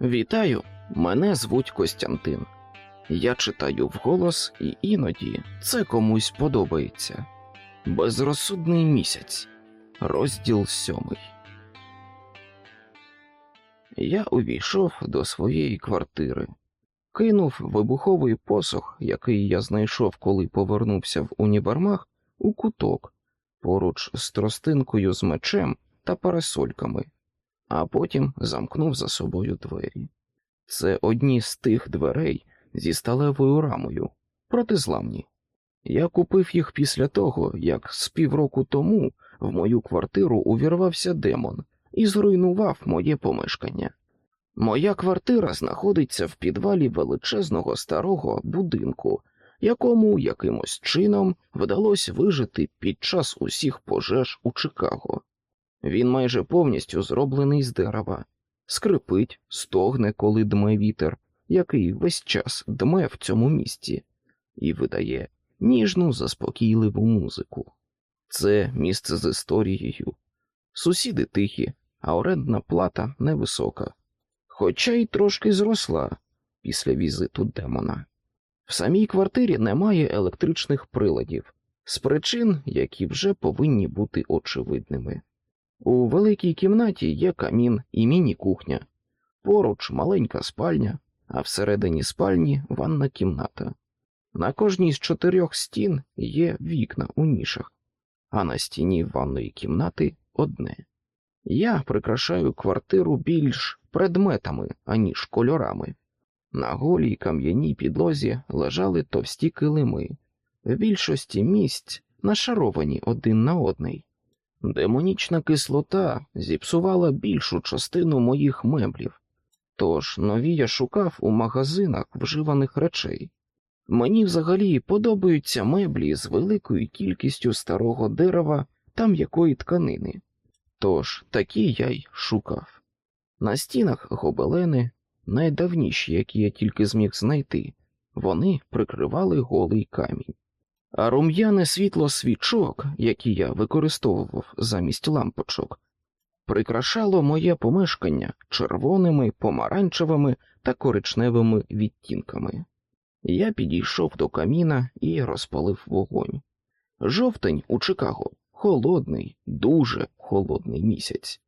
Вітаю, мене звуть Костянтин. Я читаю вголос, і іноді це комусь подобається. Безрозсудний місяць, розділ сьомий. Я увійшов до своєї квартири, кинув вибуховий посох, який я знайшов, коли повернувся в універмаг, у куток поруч з тростинкою з мечем та парасольками, а потім замкнув за собою двері. Це одні з тих дверей зі сталевою рамою, протизламні. Я купив їх після того, як з півроку тому в мою квартиру увірвався демон і зруйнував моє помешкання. Моя квартира знаходиться в підвалі величезного старого будинку, якому якимось чином вдалося вижити під час усіх пожеж у Чикаго. Він майже повністю зроблений з дерева, скрипить, стогне, коли дме вітер, який весь час дме в цьому місці, і видає ніжну заспокійливу музику. Це місце з історією. Сусіди тихі, а орендна плата невисока, хоча й трошки зросла після візиту демона. В самій квартирі немає електричних приладів з причин, які вже повинні бути очевидними. У великій кімнаті є камін і міні-кухня, поруч маленька спальня, а всередині спальні ванна кімната. На кожній з чотирьох стін є вікна у нішах, а на стіні ванної кімнати одне. Я прикрашаю квартиру більш предметами, аніж кольорами. На голій кам'яній підлозі лежали товсті килими, в більшості місць нашаровані один на одний. Демонічна кислота зіпсувала більшу частину моїх меблів, тож нові я шукав у магазинах вживаних речей. Мені взагалі подобаються меблі з великою кількістю старого дерева та м'якої тканини, тож такі я й шукав. На стінах гобелени, найдавніші, які я тільки зміг знайти, вони прикривали голий камінь. А рум'яне світло свічок, які я використовував замість лампочок, прикрашало моє помешкання червоними, помаранчевими та коричневими відтінками. Я підійшов до каміна і розпалив вогонь. Жовтень у Чикаго холодний, дуже холодний місяць,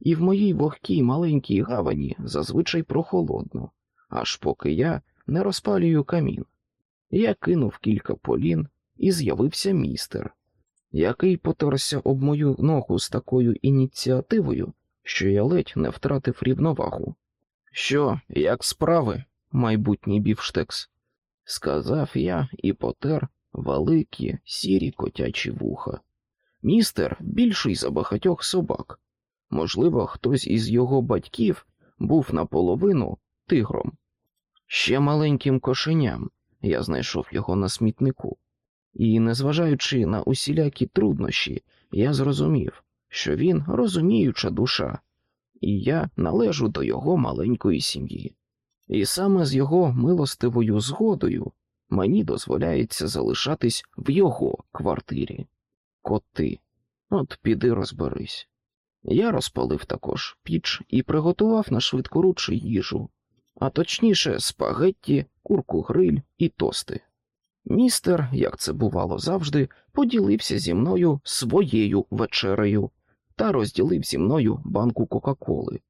і в моїй вогкій маленькій гавані зазвичай прохолодно, аж поки я не розпалюю камін. Я кинув кілька полін і з'явився містер, який потерся об мою ногу з такою ініціативою, що я ледь не втратив рівновагу. Що, як справи, майбутній бівштекс? сказав я і потер великі сірі котячі вуха. Містер більший за багатьох собак. Можливо, хтось із його батьків був наполовину тигром. Ще маленьким кошеням я знайшов його на смітнику, і, незважаючи на усілякі труднощі, я зрозумів, що він розуміюча душа, і я належу до його маленької сім'ї. І саме з його милостивою згодою мені дозволяється залишатись в його квартирі. Коти, от піди розберись. Я розпалив також піч і приготував на швидкоруч їжу, а точніше, спагетті, курку гриль і тости. Містер, як це бувало завжди, поділився зі мною своєю вечерею та розділив зі мною банку Кока-Коли.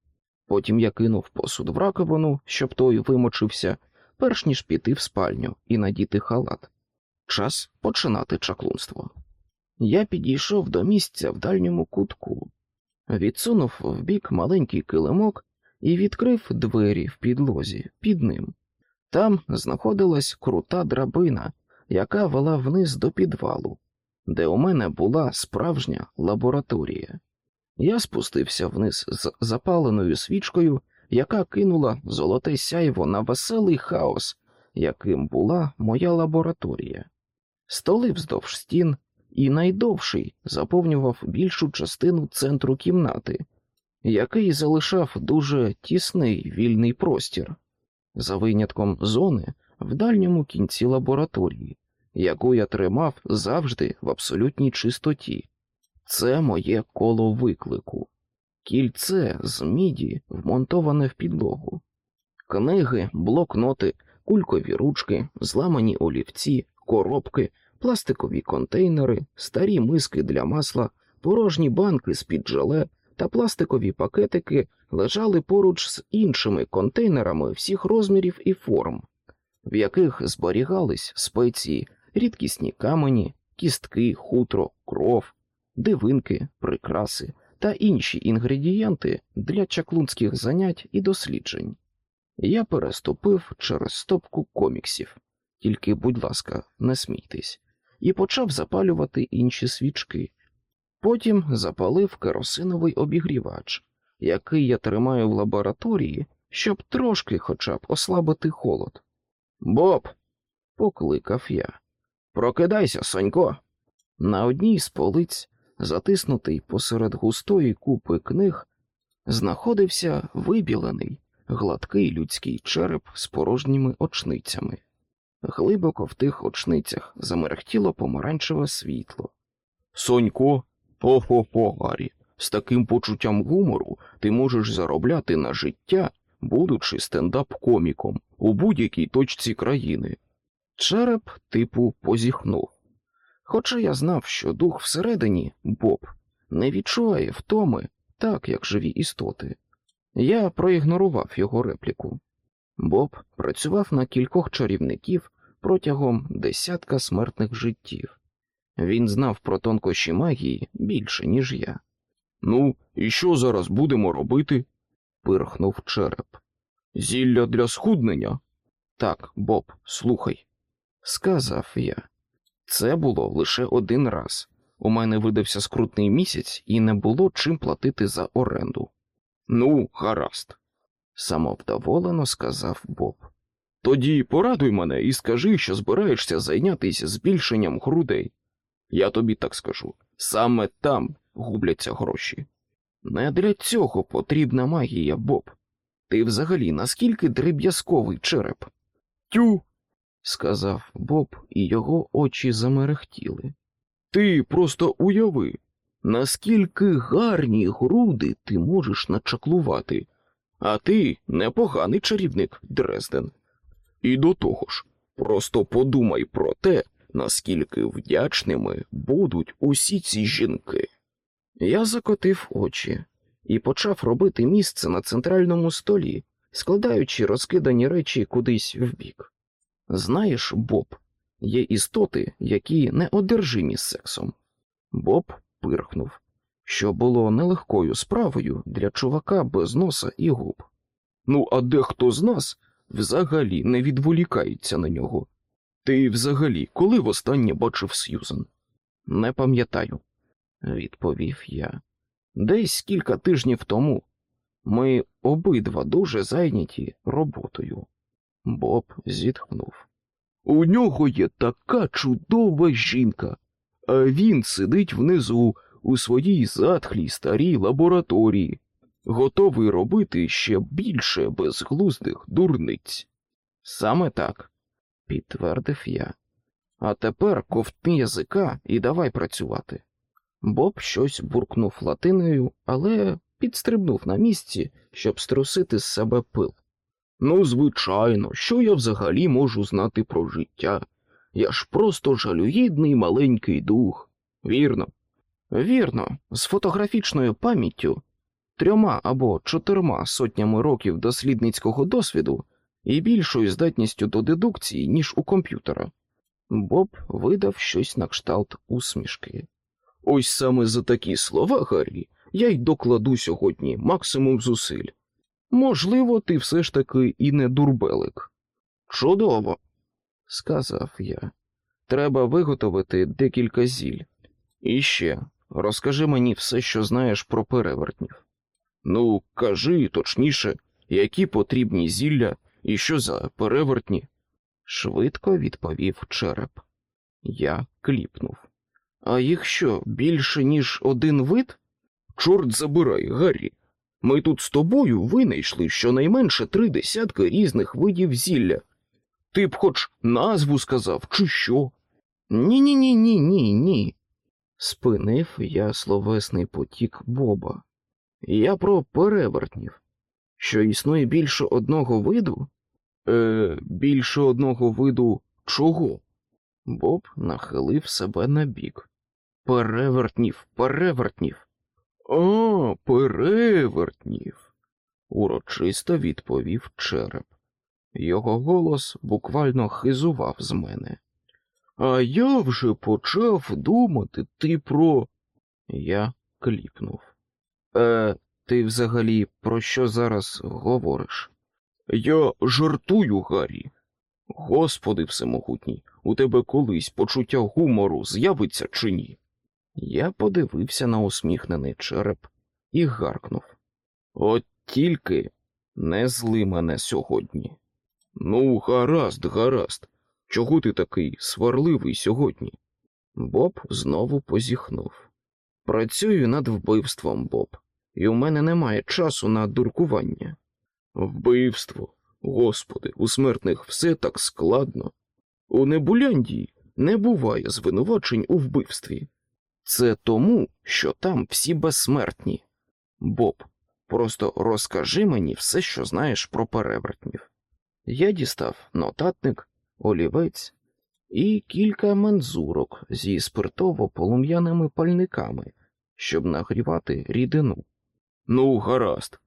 Потім я кинув посуд в раковину, щоб той вимочився, перш ніж піти в спальню і надіти халат. Час починати чаклунство. Я підійшов до місця в дальньому кутку, відсунув вбік маленький килимок і відкрив двері в підлозі під ним. Там знаходилась крута драбина, яка вела вниз до підвалу, де у мене була справжня лабораторія. Я спустився вниз з запаленою свічкою, яка кинула золоте сяйво на веселий хаос, яким була моя лабораторія. Столи вздовж стін, і найдовший заповнював більшу частину центру кімнати, який залишав дуже тісний вільний простір, за винятком зони в дальньому кінці лабораторії, яку я тримав завжди в абсолютній чистоті. Це моє коло виклику, кільце з міді, вмонтоване в підлогу. Книги, блокноти, кулькові ручки, зламані олівці, коробки, пластикові контейнери, старі миски для масла, порожні банки з-під желе та пластикові пакетики лежали поруч з іншими контейнерами всіх розмірів і форм, в яких зберігались спеції, рідкісні камені, кістки, хутро, кров, дивинки, прикраси та інші інгредієнти для чаклунських занять і досліджень. Я переступив через стопку коміксів, тільки, будь ласка, не смійтесь, і почав запалювати інші свічки. Потім запалив керосиновий обігрівач, який я тримаю в лабораторії, щоб трошки хоча б ослабити холод. Боб, покликав я. Прокидайся, Сонько. На одній з полиць, затиснутий посеред густої купи книг, знаходився вибілений, гладкий людський череп з порожніми очницями. Глибоко в тих очницях замерехтіло помаранчеве світло. Сонько, хо-хо-хо, Гаррі, з таким почуттям гумору ти можеш заробляти на життя, будучи стендап-коміком у будь-якій точці країни. Череп, типу, позіхнув. Хоча я знав, що дух всередині, Боб, не відчуває втоми, так як живі істоти. Я проігнорував його репліку. Боб працював на кількох чарівників протягом десятка смертних життів. Він знав про тонкощі магії більше, ніж я. Ну, і що зараз будемо робити? пирхнув череп. Зілля для схуднення? Так, Боб, слухай, сказав я. Це було лише один раз. У мене видався скрутний місяць і не було чим платити за оренду. Ну, гаразд, самовдоволено сказав Боб. Тоді порадуй мене і скажи, що збираєшся зайнятися збільшенням грудей. Я тобі так скажу саме там губляться гроші. Не для цього потрібна магія, Боб. Ти взагалі наскільки дріб'язковий череп? Тю, сказав Боб, і його очі замерехтіли. Ти просто уяви, наскільки гарні груди ти можеш начаклувати, а ти непоганий чарівник, Дрезден. І до того ж, просто подумай про те, наскільки вдячними будуть усі ці жінки. Я закотив очі і почав робити місце на центральному столі, складаючи розкидані речі кудись вбік. Знаєш, Боб, є істоти, які неодержимі з сексом. Боб пирхнув, що було нелегкою справою для чувака без носа і губ. Ну, а дехто з нас взагалі не відволікається на нього. Ти взагалі коли востаннє бачив Сьюзен? Не пам'ятаю, відповів я. Десь кілька тижнів тому ми обидва дуже зайняті роботою. Боб зітхнув. У нього є така чудова жінка, а він сидить внизу у своїй затхлій старій лабораторії, готовий робити ще більше безглуздих дурниць. Саме так, підтвердив я. А тепер ковтни язика і давай працювати. Боб щось буркнув латиною, але підстрибнув на місці, щоб струсити з себе пил. Ну, звичайно, що я взагалі можу знати про життя? Я ж просто жалюгідний маленький дух. Вірно. Вірно, з фотографічною пам'яттю, трьома або чотирма сотнями років дослідницького досвіду і більшою здатністю до дедукції, ніж у комп'ютера. Боб видав щось на кшталт усмішки. Ось саме за такі слова, Гаррі, я й докладу сьогодні максимум зусиль. Можливо, ти все ж таки і не дурбелик. Чудово, сказав я. Треба виготовити декілька зіль. І ще розкажи мені все, що знаєш про перевертнів. Ну, кажи точніше, які потрібні зілля і що за перевертні? швидко відповів череп. Я кліпнув. А їх що, більше, ніж один вид? Чорт забирай, Гаррі. Ми тут з тобою винайшли щонайменше три десятки різних видів зілля. Ти б хоч назву сказав, чи що? Ні, ні, ні, ні, ні, ні. Спинив я словесний потік Боба. Я про перевертнів. Що існує більше одного виду? Е, більше одного виду чого? Боб нахилив себе на бік. Перевертнів, перевертнів. О, перевертнів, урочисто відповів череп. Його голос буквально хизував з мене. А я вже почав думати ти про. Я кліпнув. Е, ти взагалі про що зараз говориш? Я жартую, Гаррі. Господи всемогутній, у тебе колись почуття гумору з'явиться чи ні? Я подивився на усміхнений череп і гаркнув. От тільки не зли мене сьогодні. Ну, гаразд, гаразд. Чого ти такий сварливий сьогодні? Боб знову позіхнув. Працюю над вбивством, Боб, і у мене немає часу на дуркування. Вбивство, господи, у смертних все так складно. У Небуляндії не буває звинувачень у вбивстві. Це тому, що там всі безсмертні. Боб, просто розкажи мені все, що знаєш про перевертнів. Я дістав нотатник, олівець і кілька мензурок зі спиртово-полум'яними пальниками, щоб нагрівати рідину. Ну, гаразд,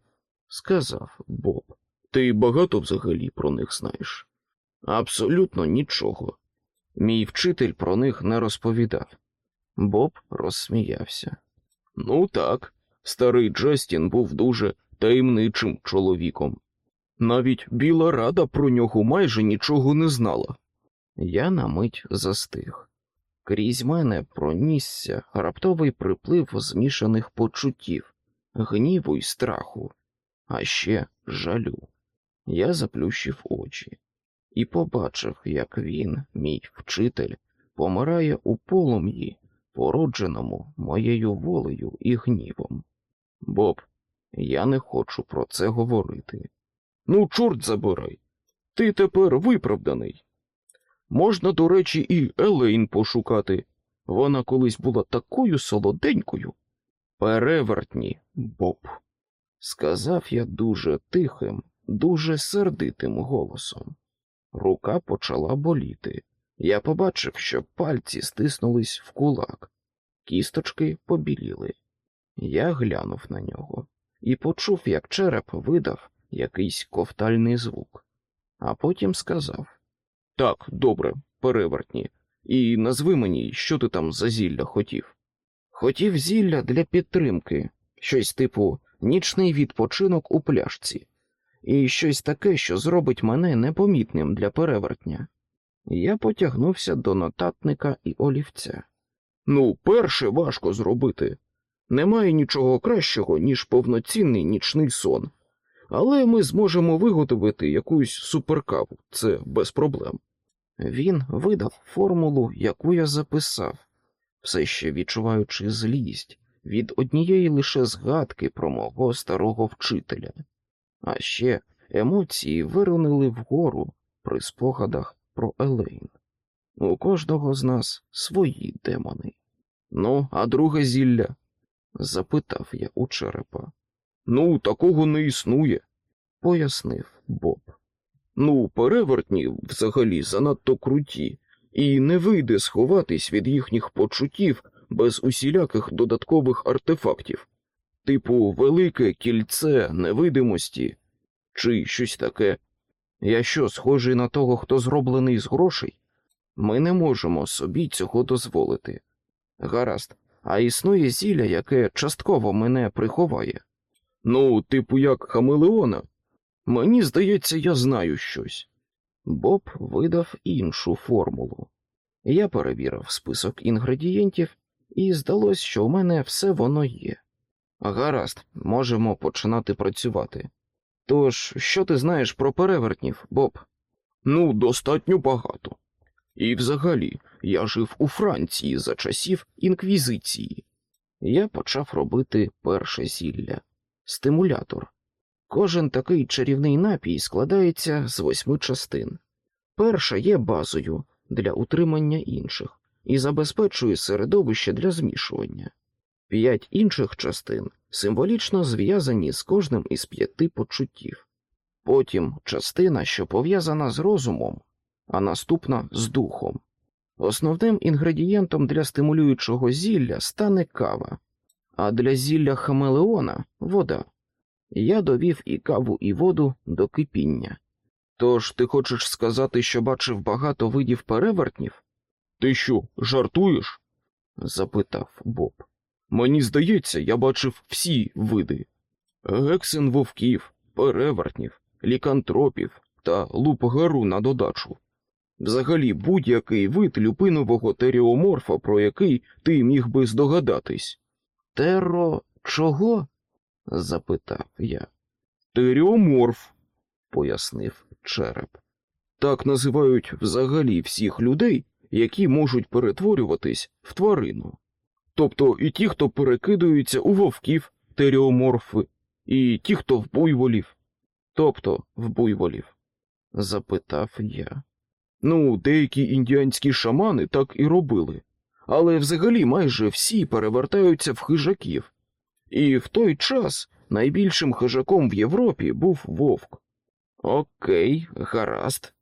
сказав Боб. Ти багато взагалі про них знаєш? Абсолютно нічого. Мій вчитель про них не розповідав. Боб розсміявся. Ну так, старий Джастін був дуже таємничим чоловіком. Навіть біла рада про нього майже нічого не знала. Я на мить застиг. Крізь мене пронісся раптовий приплив змішаних почуттів, гніву й страху, а ще жалю. Я заплющив очі і побачив, як він, мій вчитель, помирає у полум'ї, породженому моєю волею і гнівом. Боб, я не хочу про це говорити. Ну, чорт забирай. Ти тепер виправданий. Можна, до речі, і Елейн пошукати. Вона колись була такою солоденькою. Перевертні, Боб, сказав я дуже тихим, дуже сердитим голосом. Рука почала боліти. Я побачив, що пальці стиснулись в кулак, кісточки побіліли. Я глянув на нього і почув, як череп видав якийсь ковтальний звук, а потім сказав Так, добре, перевертні, і назви мені, що ти там за зілля хотів. Хотів зілля для підтримки, щось типу нічний відпочинок у пляшці, і щось таке, що зробить мене непомітним для перевертня. Я потягнувся до нотатника і олівця. Ну, перше важко зробити. Немає нічого кращого, ніж повноцінний нічний сон, але ми зможемо виготовити якусь суперкаву, це без проблем. Він видав формулу, яку я записав, все ще відчуваючи злість від однієї лише згадки про мого старого вчителя, а ще емоції вирунили вгору при спогадах про Елейн. У кожного з нас свої демони. Ну, а друге зілля? запитав я у черепа. Ну, такого не існує, пояснив Боб. Ну, перевертні взагалі занадто круті, і не вийде сховатись від їхніх почуттів без усіляких додаткових артефактів, типу велике кільце невидимості чи щось таке. Я що, схожий на того, хто зроблений з грошей? Ми не можемо собі цього дозволити. Гаразд, а існує зілля, яке частково мене приховає. Ну, типу, як Хамелеона. Мені здається, я знаю щось. Боб видав іншу формулу. Я перевірив список інгредієнтів, і здалось, що у мене все воно є. Гаразд, можемо починати працювати. Тож, що ти знаєш про перевертнів, Боб? Ну, достатньо багато. І взагалі, я жив у Франції за часів інквізиції. Я почав робити перше зілля стимулятор. Кожен такий чарівний напій складається з восьми частин. Перша є базою для утримання інших і забезпечує середовище для змішування. П'ять інших частин символічно зв'язані з кожним із п'яти почуттів. Потім частина, що пов'язана з розумом, а наступна з духом. Основним інгредієнтом для стимулюючого зілля стане кава, а для зілля хамелеона вода. Я довів і каву, і воду до кипіння. Тож ти хочеш сказати, що бачив багато видів перевертнів? Ти що, жартуєш? запитав Боб. Мені здається, я бачив всі види гексен вовків, перевертнів, лікантропів та лупгару на додачу. Взагалі будь-який вид люпинового теріоморфа, про який ти міг би здогадатись. Теро чого? запитав я. Теріоморф, пояснив череп. Так називають взагалі всіх людей, які можуть перетворюватись в тварину. Тобто і ті, хто перекидуються у вовків, теріоморфи, і ті, хто в буйволів. Тобто в буйволів? запитав я. Ну, деякі індіанські шамани так і робили, але взагалі майже всі перевертаються в хижаків. І в той час найбільшим хижаком в Європі був вовк. Окей, гаразд.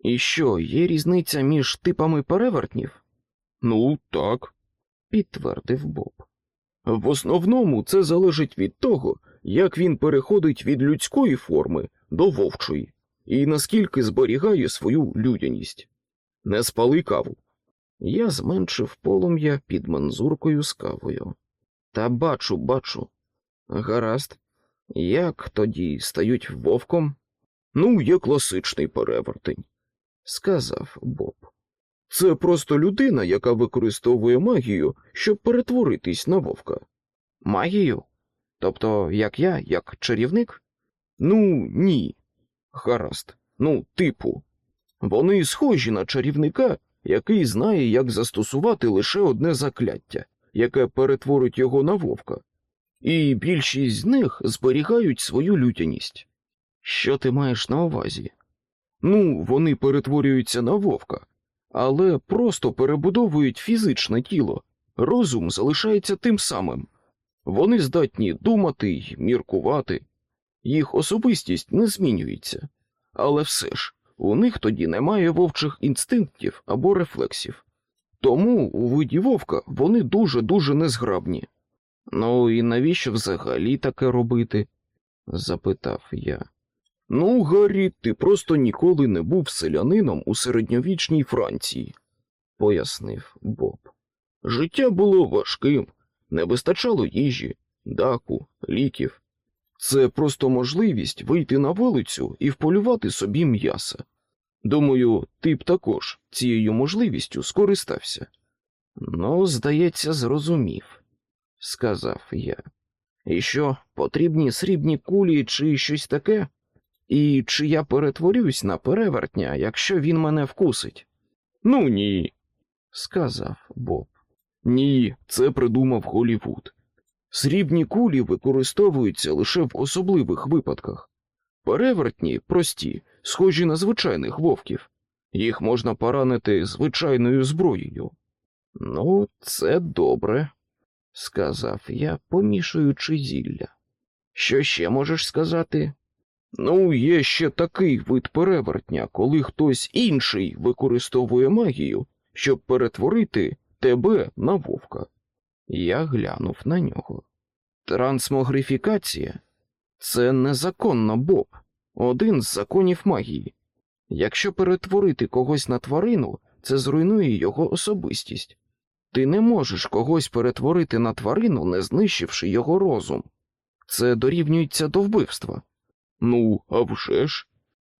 І що, є різниця між типами перевертнів? Ну, так, підтвердив Боб. В основному це залежить від того, як він переходить від людської форми до вовчої, і наскільки зберігає свою людяність. Не спали каву. Я зменшив полум'я під манзуркою з кавою. Та бачу, бачу. Гаразд, як тоді стають вовком? Ну, є класичний перевертень, сказав Боб. Це просто людина, яка використовує магію, щоб перетворитись на вовка. Магію? Тобто, як я, як чарівник? Ну, ні. Гаразд. Ну, типу. Вони схожі на чарівника, який знає, як застосувати лише одне закляття, яке перетворить його на вовка. І більшість з них зберігають свою лютяність. Що ти маєш на увазі? Ну, вони перетворюються на вовка, але просто перебудовують фізичне тіло, розум залишається тим самим. Вони здатні думати й міркувати, їх особистість не змінюється, але все ж у них тоді немає вовчих інстинктів або рефлексів. Тому у виді вовка вони дуже-дуже незграбні. Ну і навіщо взагалі таке робити? запитав я. Ну, Гаррі, ти просто ніколи не був селянином у середньовічній Франції, пояснив Боб. Життя було важким, не вистачало їжі, даху, ліків. Це просто можливість вийти на вулицю і вполювати собі м'яса. Думаю, ти б також цією можливістю скористався. Ну, здається, зрозумів, сказав я. І що, потрібні срібні кулі чи щось таке? І чи я перетворюсь на перевертня, якщо він мене вкусить? Ну ні, сказав Боб. Ні, це придумав Голівуд. Срібні кулі використовуються лише в особливих випадках. Перевертні прості, схожі на звичайних вовків. Їх можна поранити звичайною зброєю. Ну, це добре, сказав я, помішуючи зілля. Що ще можеш сказати? Ну, є ще такий вид перевертня, коли хтось інший використовує магію, щоб перетворити тебе на вовка. Я глянув на нього. Трансмогрифікація це незаконно Боб, один з законів магії. Якщо перетворити когось на тварину, це зруйнує його особистість. Ти не можеш когось перетворити на тварину, не знищивши його розум. Це дорівнюється до вбивства. Ну, а вже ж.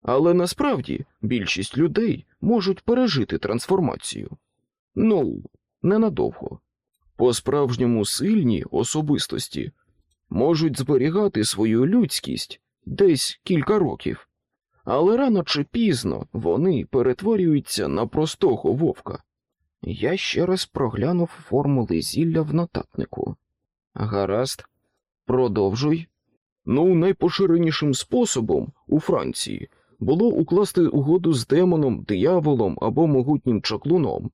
Але насправді більшість людей можуть пережити трансформацію. Ну, ненадовго. По справжньому сильні особистості можуть зберігати свою людськість десь кілька років, але рано чи пізно вони перетворюються на простого вовка. Я ще раз проглянув формули зілля в нотатнику. Гаразд, продовжуй. Ну, найпоширенішим способом у Франції було укласти угоду з демоном, дияволом або могутнім чаклуном.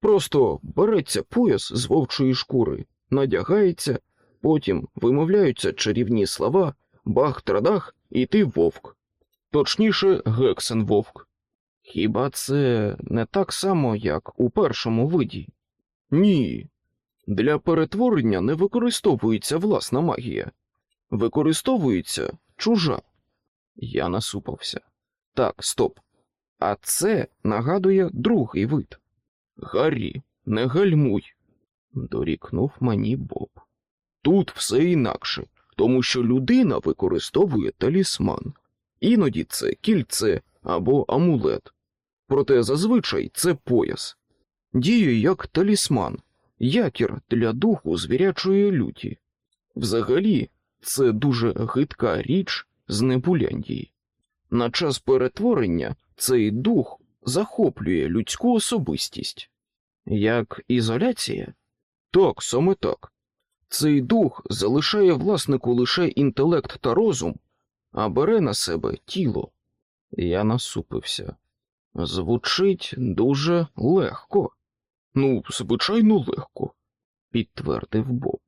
Просто береться пояс з вовчої шкури, надягається, Потім вимовляються чарівні слова бах-традах і ти вовк. Точніше, гексен вовк. Хіба це не так само, як у першому виді? Ні. Для перетворення не використовується власна магія, використовується чужа. Я насупався. Так, стоп. А це нагадує другий вид. Гаррі, не гальмуй, дорікнув мені Боб. Тут все інакше, тому що людина використовує талісман. Іноді це кільце або амулет. Проте зазвичай це пояс. Діє як талісман, якір для духу звірячої люті. Взагалі, це дуже гидка річ з Небуляндії. На час перетворення цей дух захоплює людську особистість. Як ізоляція? Так, саме так. Цей дух залишає власнику лише інтелект та розум, а бере на себе тіло. Я насупився. Звучить дуже легко. Ну, звичайно, легко, підтвердив Боб.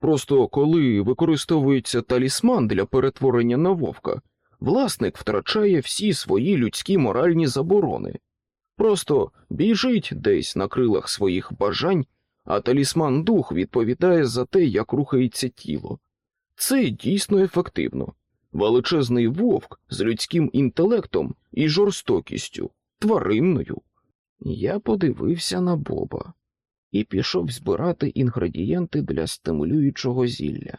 Просто коли використовується талісман для перетворення на вовка, власник втрачає всі свої людські моральні заборони. Просто біжить десь на крилах своїх бажань, а талісман дух відповідає за те, як рухається тіло. Це дійсно ефективно. Величезний вовк з людським інтелектом і жорстокістю, тваринною. Я подивився на Боба і пішов збирати інгредієнти для стимулюючого зілля.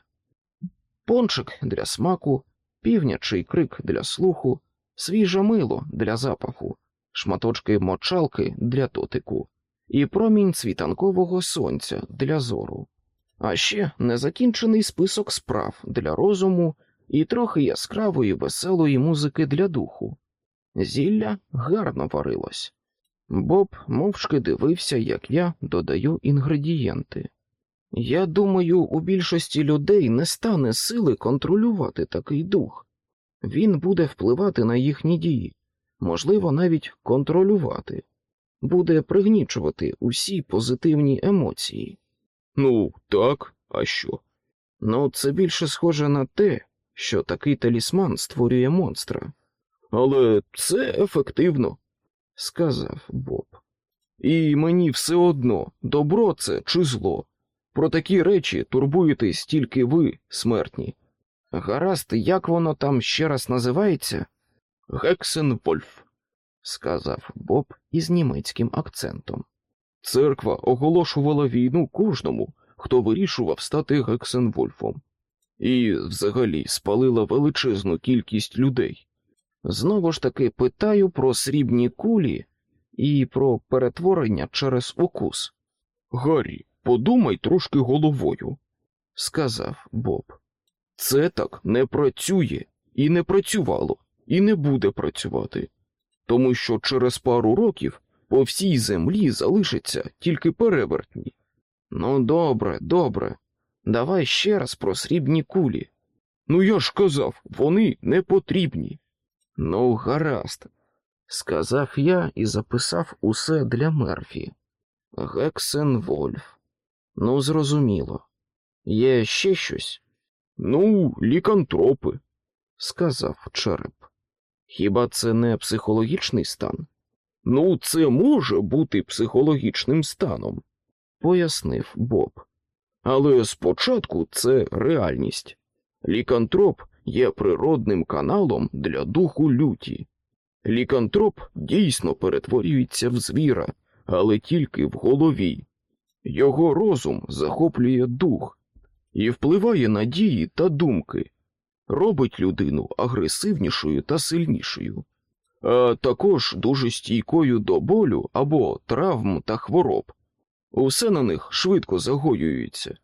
Пончик для смаку, півнячий крик для слуху, свіже мило для запаху, шматочки мочалки для дотику і промінь світанкового сонця для зору, а ще незакінчений список справ для розуму і трохи яскравої веселої музики для духу. Зілля гарно варилось. Боб мовчки дивився, як я додаю інгредієнти. Я думаю, у більшості людей не стане сили контролювати такий дух. Він буде впливати на їхні дії, можливо, навіть контролювати, буде пригнічувати усі позитивні емоції. Ну, так, а що? Ну, це більше схоже на те, що такий талісман створює монстра. Але це ефективно, сказав Боб. І мені все одно, добро це чи зло. Про такі речі турбуєтесь тільки ви, смертні. Гаразд, як воно там ще раз називається? Гексенвольф, сказав Боб із німецьким акцентом. Церква оголошувала війну кожному, хто вирішував стати Гексенвольфом, і взагалі спалила величезну кількість людей. Знову ж таки питаю про срібні кулі і про перетворення через укус. Гаррі, подумай трошки головою, сказав Боб. Це так не працює і не працювало, і не буде працювати, тому що через пару років по всій землі залишаться тільки перевертні. Ну, добре, добре, давай ще раз про срібні кулі. Ну я ж казав, вони не потрібні. Ну, гаразд, сказав я і записав усе для Мерфі. Гексен Вольф. Ну, зрозуміло. Є ще щось? Ну, лікантропи, сказав череп. Хіба це не психологічний стан? Ну, це може бути психологічним станом, пояснив Боб. Але спочатку це реальність. Лікантроп є природним каналом для духу люті. Лікантроп дійсно перетворюється в звіра, але тільки в голові. Його розум захоплює дух і впливає на дії та думки, робить людину агресивнішою та сильнішою, а також дуже стійкою до болю або травм та хвороб. Усе на них швидко загоюється,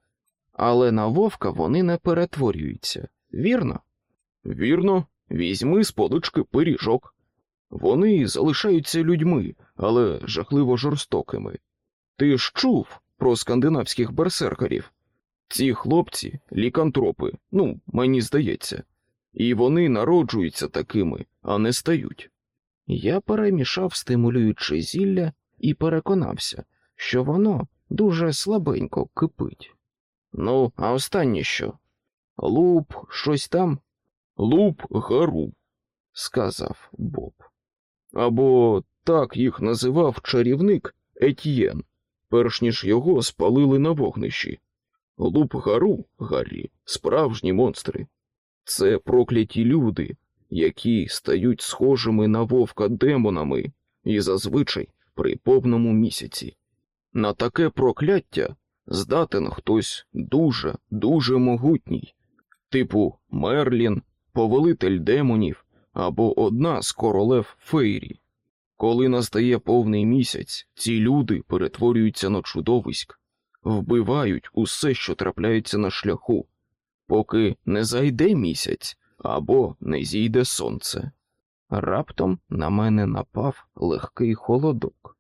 але на вовка вони не перетворюються, вірно? Вірно, візьми з полички пиріжок. Вони залишаються людьми, але жахливо жорстокими. Ти ж чув про скандинавських берсеркерів? Ці хлопці лікантропи, ну, мені здається, і вони народжуються такими, а не стають. Я перемішав стимулюючи зілля і переконався, що воно дуже слабенько кипить. Ну, а останнє що? Луп, щось там? Луп гару, сказав Боб. або так їх називав чарівник Етьєн, перш ніж його спалили на вогнищі. Луп гару, Гаррі, справжні монстри. Це прокляті люди, які стають схожими на вовка демонами і зазвичай при повному місяці. На таке прокляття здатен хтось дуже, дуже могутній, типу Мерлін, повелитель демонів або одна з королев Фейрі. Коли настає повний місяць, ці люди перетворюються на чудовиськ, вбивають усе, що трапляється на шляху, поки не зайде місяць або не зійде сонце. Раптом на мене напав легкий холодок.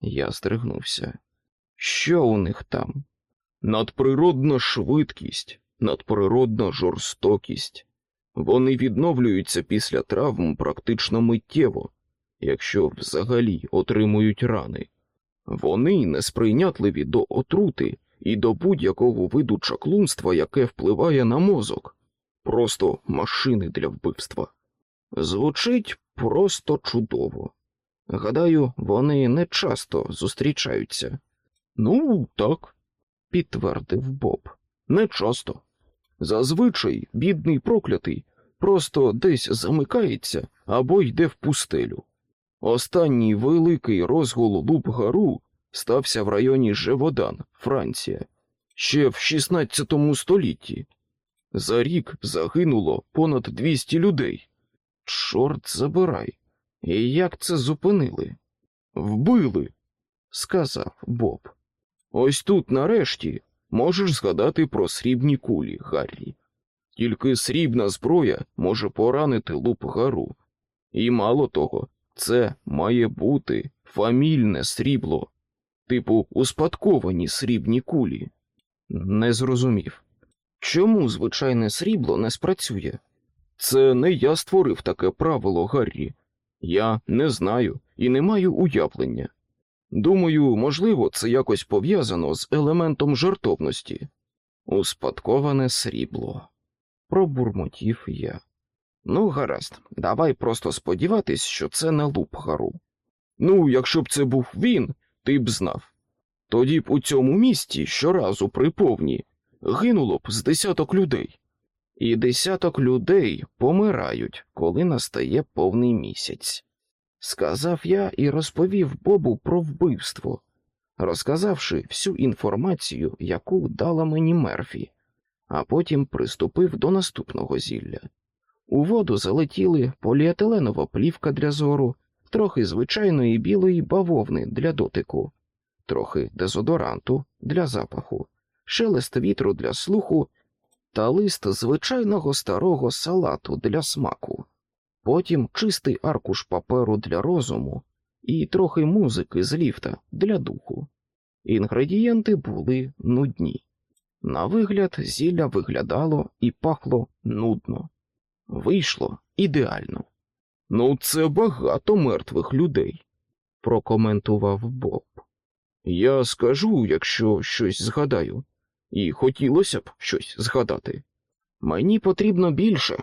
Я здригнувся. Що у них там? Надприродна швидкість, надприродна жорстокість. Вони відновлюються після травм практично миттєво, якщо взагалі отримують рани. Вони несприйнятливі до отрути і до будь-якого виду чаклунства, яке впливає на мозок, просто машини для вбивства. Звучить просто чудово. Гадаю, вони не часто зустрічаються, Ну, так, підтвердив Боб. не часто. Зазвичай бідний проклятий просто десь замикається або йде в пустелю. Останній великий розгул луп гару стався в районі Жеводан, Франція, ще в 16 столітті. За рік загинуло понад 200 людей. Чорт забирай. І як це зупинили? Вбили. сказав Боб. Ось тут, нарешті, можеш згадати про срібні кулі, Гаррі. Тільки срібна зброя може поранити луп гару. І мало того, це має бути фамільне срібло, типу успадковані срібні кулі. Не зрозумів. Чому звичайне срібло не спрацює? Це не я створив таке правило, Гаррі. Я не знаю і не маю уявлення. Думаю, можливо, це якось пов'язано з елементом жартовності. Успадковане срібло. Пробурмотів я. Ну, гаразд, давай просто сподіватись, що це не луп гару. Ну, якщо б це був він, ти б знав. Тоді б у цьому місті щоразу при повні гинуло б з десяток людей. І десяток людей помирають, коли настає повний місяць. Сказав я і розповів Бобу про вбивство, розказавши всю інформацію, яку дала мені Мерфі, а потім приступив до наступного зілля. У воду залетіли поліетиленова плівка для зору, трохи звичайної білої бавовни для дотику, трохи дезодоранту для запаху, шелест вітру для слуху та лист звичайного старого салату для смаку, потім чистий аркуш паперу для розуму і трохи музики з ліфта для духу. Інгредієнти були нудні. На вигляд, зілля виглядало і пахло нудно. Вийшло ідеально. Ну, це багато мертвих людей, прокоментував Боб. Я скажу, якщо щось згадаю, і хотілося б щось згадати. Мені потрібно більше,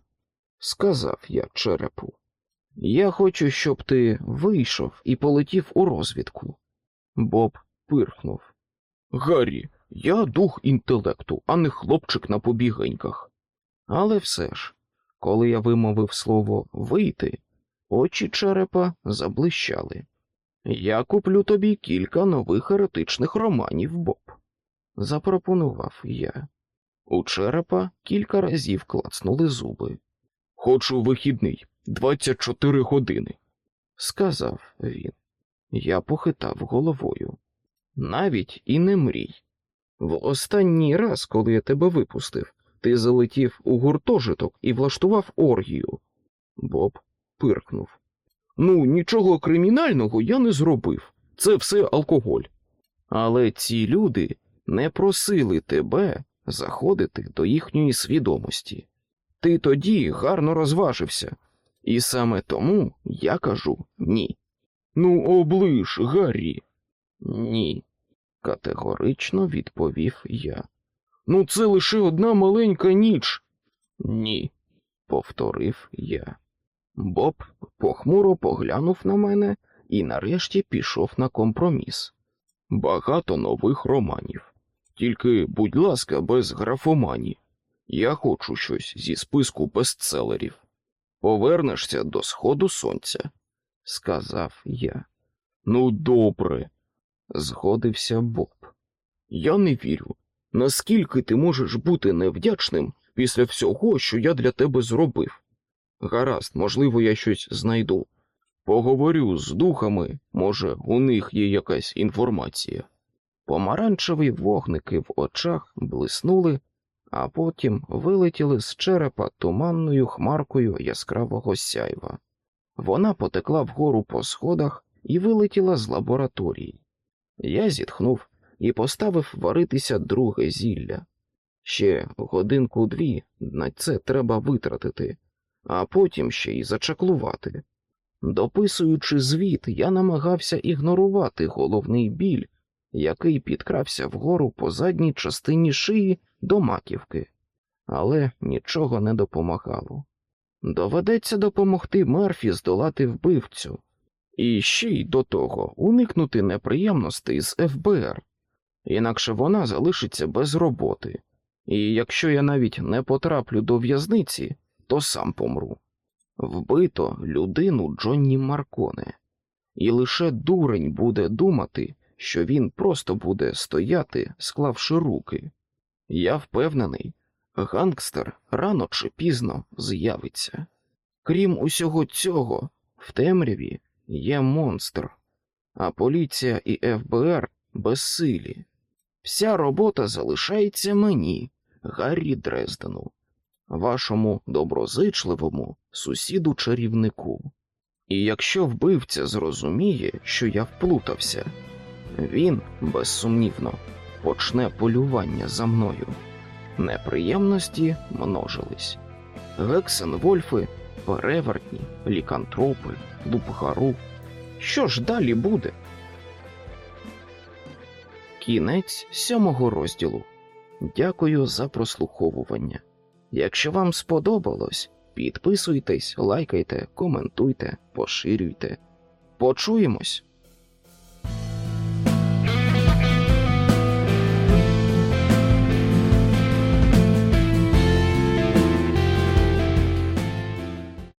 сказав я черепу. Я хочу, щоб ти вийшов і полетів у розвідку. Боб пирхнув. Гаррі, я дух інтелекту, а не хлопчик на побігеньках. Але все ж, коли я вимовив слово вийти, очі черепа заблищали. Я куплю тобі кілька нових еретичних романів, Боб, запропонував я. У черепа кілька разів клацнули зуби. Хочу вихідний 24 години, сказав він. Я похитав головою. Навіть і не мрій. В останній раз, коли я тебе випустив, ти залетів у гуртожиток і влаштував оргію. Боб пиркнув. Ну, нічого кримінального я не зробив. Це все алкоголь. Але ці люди не просили тебе заходити до їхньої свідомості. Ти тоді гарно розважився, і саме тому я кажу ні. Ну, оближ, Гаррі. Ні, категорично відповів я. Ну, це лише одна маленька ніч. Ні, повторив я. Боб похмуро поглянув на мене і нарешті пішов на компроміс. Багато нових романів. Тільки, будь ласка, без графомані. Я хочу щось зі списку бестселерів. Повернешся до сходу сонця, сказав я. Ну, добре, згодився Боб. Я не вірю. Наскільки ти можеш бути невдячним після всього, що я для тебе зробив? Гаразд, можливо, я щось знайду. Поговорю з духами, може, у них є якась інформація. Помаранчеві вогники в очах блиснули, а потім вилетіли з черепа туманною хмаркою яскравого сяйва. Вона потекла вгору по сходах і вилетіла з лабораторії. Я зітхнув і поставив варитися друге зілля. Ще годинку дві на це треба витратити, а потім ще й зачаклувати. Дописуючи звіт, я намагався ігнорувати головний біль, який підкрався вгору по задній частині шиї до маківки, але нічого не допомагало. Доведеться допомогти Мерфі здолати вбивцю, і ще й до того уникнути неприємностей з ФБР, інакше вона залишиться без роботи, і якщо я навіть не потраплю до в'язниці, то сам помру. Вбито людину Джонні Марконе, і лише дурень буде думати, що він просто буде стояти, склавши руки. Я впевнений, гангстер рано чи пізно з'явиться. Крім усього цього, в темряві є монстр, а поліція і ФБР безсилі. Вся робота залишається мені, Гаррі Дрездену, вашому доброзичливому сусіду чарівнику. І якщо вбивця зрозуміє, що я вплутався, він, безсумнівно, почне полювання за мною. Неприємності множились. Гексенвольфи, перевертні, лікантропи, лупгару. Що ж далі буде? Кінець сьомого розділу. Дякую за прослуховування. Якщо вам сподобалось, підписуйтесь, лайкайте, коментуйте, поширюйте. Почуємось!